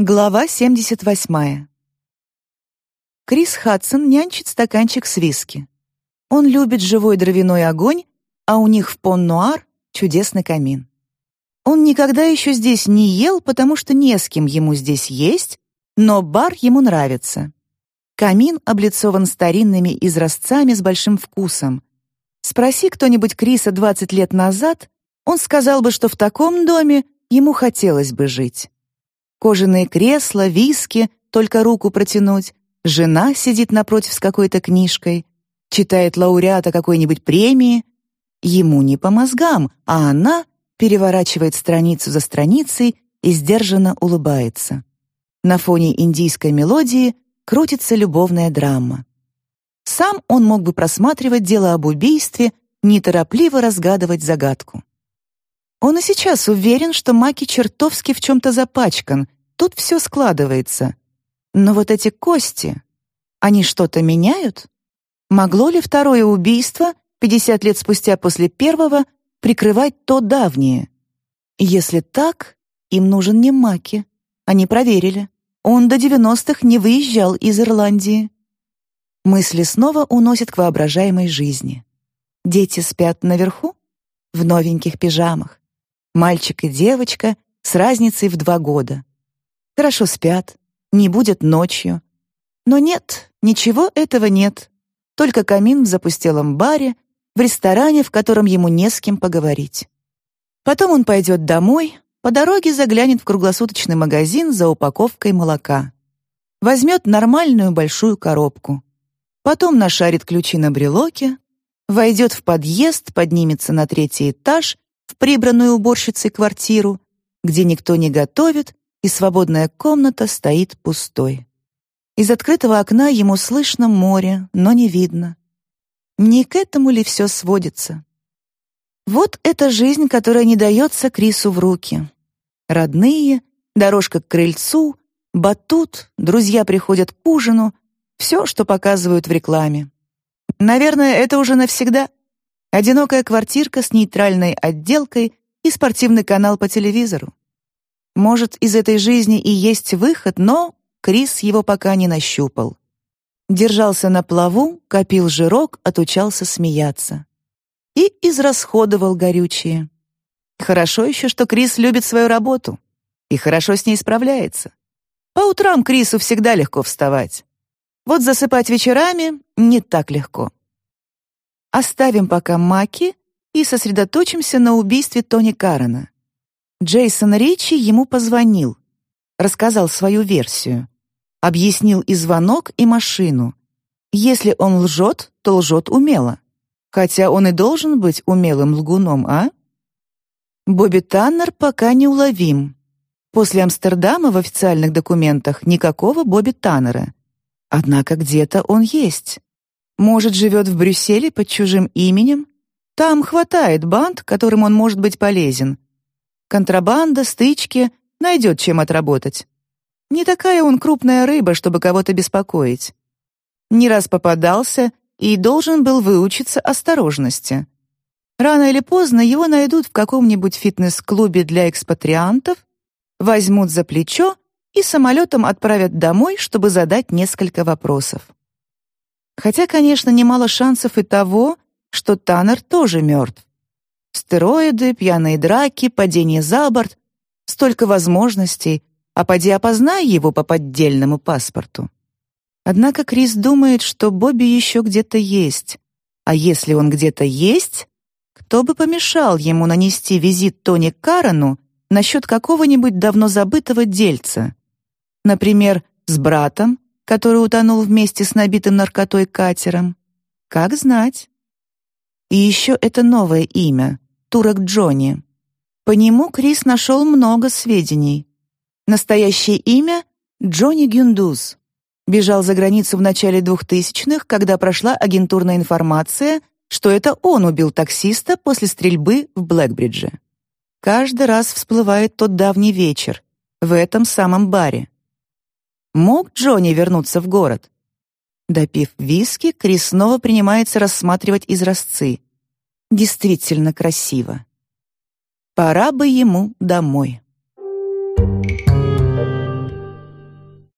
Глава 78. Крис Хадсон нянчит стаканчик с виски. Он любит живой дровяной огонь, а у них в Пон-Нуар чудесный камин. Он никогда еще здесь не ел, потому что не с кем ему здесь есть, но бар ему нравится. Камин облицован старинными изразцами с большим вкусом. Спроси кто-нибудь Криса 20 лет назад, он сказал бы, что в таком доме ему хотелось бы жить. Кожаные кресла, виски, только руку протянуть. Жена сидит напротив с какой-то книжкой, читает лауреата какой-нибудь премии. Ему не по мозгам, а она переворачивает страницу за страницей и сдержанно улыбается. На фоне индийской мелодии крутится любовная драма. Сам он мог бы просматривать дело об убийстве, неторопливо разгадывать загадку. Он и сейчас уверен, что Маки чертовски в чем-то запачкан, Тут все складывается. Но вот эти кости, они что-то меняют? Могло ли второе убийство, 50 лет спустя после первого, прикрывать то давнее? Если так, им нужен не Маки. Они проверили. Он до 90-х не выезжал из Ирландии. Мысли снова уносят к воображаемой жизни. Дети спят наверху, в новеньких пижамах. Мальчик и девочка с разницей в два года хорошо спят, не будет ночью. Но нет, ничего этого нет. Только камин в запустелом баре, в ресторане, в котором ему не с кем поговорить. Потом он пойдет домой, по дороге заглянет в круглосуточный магазин за упаковкой молока. Возьмет нормальную большую коробку. Потом нашарит ключи на брелоке, войдет в подъезд, поднимется на третий этаж, в прибранную уборщицей квартиру, где никто не готовит и свободная комната стоит пустой. Из открытого окна ему слышно море, но не видно. Не к этому ли все сводится? Вот эта жизнь, которая не дается Крису в руки. Родные, дорожка к крыльцу, батут, друзья приходят к ужину, все, что показывают в рекламе. Наверное, это уже навсегда. Одинокая квартирка с нейтральной отделкой и спортивный канал по телевизору. Может, из этой жизни и есть выход, но Крис его пока не нащупал. Держался на плаву, копил жирок, отучался смеяться. И израсходовал горючее. Хорошо еще, что Крис любит свою работу и хорошо с ней справляется. По утрам Крису всегда легко вставать. Вот засыпать вечерами не так легко. Оставим пока Маки и сосредоточимся на убийстве Тони Карена. Джейсон Ричи ему позвонил, рассказал свою версию, объяснил и звонок, и машину. Если он лжет, то лжет умело. Хотя он и должен быть умелым лгуном, а? Бобби Таннер пока не уловим. После Амстердама в официальных документах никакого Бобби Таннера. Однако где-то он есть. Может, живет в Брюсселе под чужим именем? Там хватает банд, которым он может быть полезен. Контрабанда, стычки, найдет чем отработать. Не такая он крупная рыба, чтобы кого-то беспокоить. Не раз попадался и должен был выучиться осторожности. Рано или поздно его найдут в каком-нибудь фитнес-клубе для экспатриантов, возьмут за плечо и самолетом отправят домой, чтобы задать несколько вопросов. Хотя, конечно, немало шансов и того, что Таннер тоже мертв. Стероиды, пьяные драки, падение за борт. Столько возможностей, а поди опознай его по поддельному паспорту. Однако Крис думает, что Бобби еще где-то есть. А если он где-то есть, кто бы помешал ему нанести визит Тони Карану насчет какого-нибудь давно забытого дельца? Например, с братом, который утонул вместе с набитым наркотой катером. Как знать. И еще это новое имя турок Джонни. По нему Крис нашел много сведений. Настоящее имя — Джонни Гюндуз. Бежал за границу в начале 2000-х, когда прошла агентурная информация, что это он убил таксиста после стрельбы в Блэкбридже. Каждый раз всплывает тот давний вечер, в этом самом баре. Мог Джонни вернуться в город? Допив виски, Крис снова принимается рассматривать изразцы действительно красиво. Пора бы ему домой. Thank you.